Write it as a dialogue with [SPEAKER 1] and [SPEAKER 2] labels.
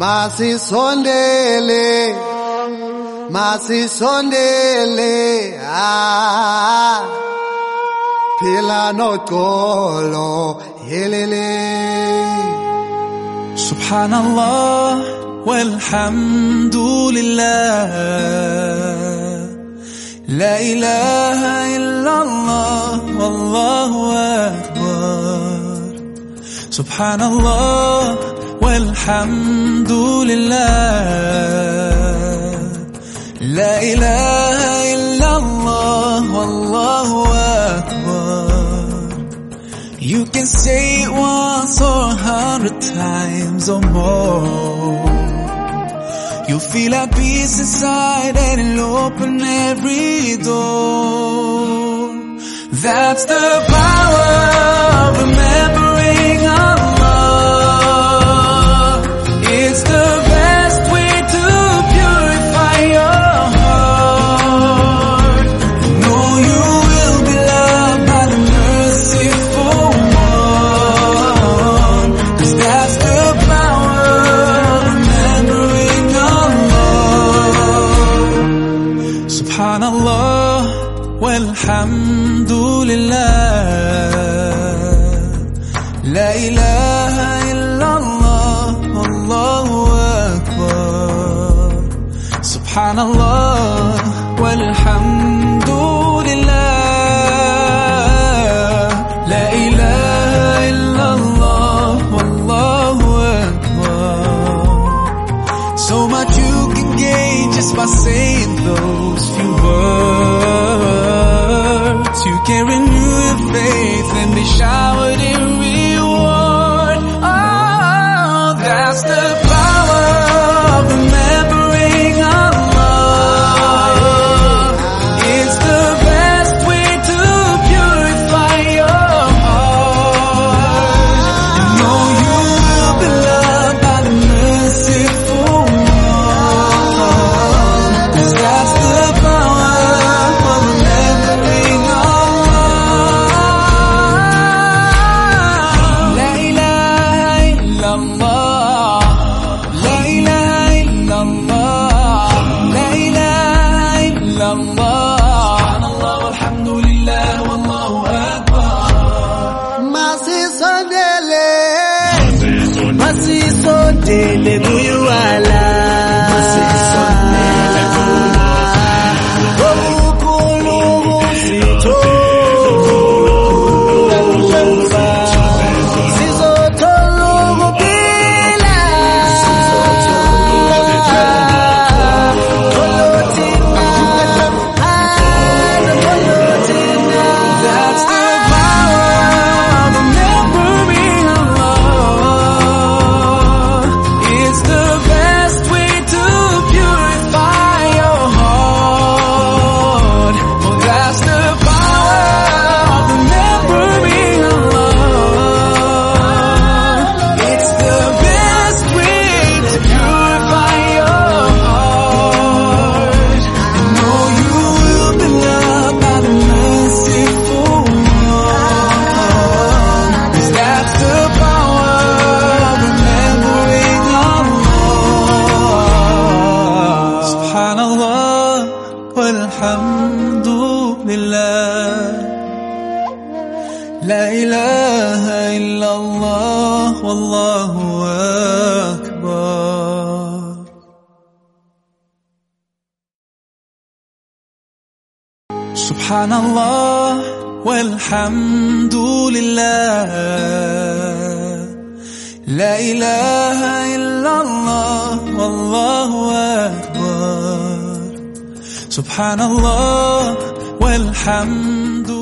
[SPEAKER 1] masisondele masisondele ah phila noxolo yelele
[SPEAKER 2] سبحان الله والحمد لله لا إله إلا الله والله أكبر سبحان الله والحمد لله لا إله إلا الله والله أكبر You can say it once or a hundred times or more. You'll feel a peace inside and it'll open every door. That's the power of remembering الحمد لله. لا إله إلا الله الله أكبر. سبحان الله والحمد لله. just
[SPEAKER 1] masisondele
[SPEAKER 2] والحمد لله. لا إله إلا الله والله أكبر. سبحان الله والحمد لله. لا إله إلا akbar. Subhanallah walhamdulillah.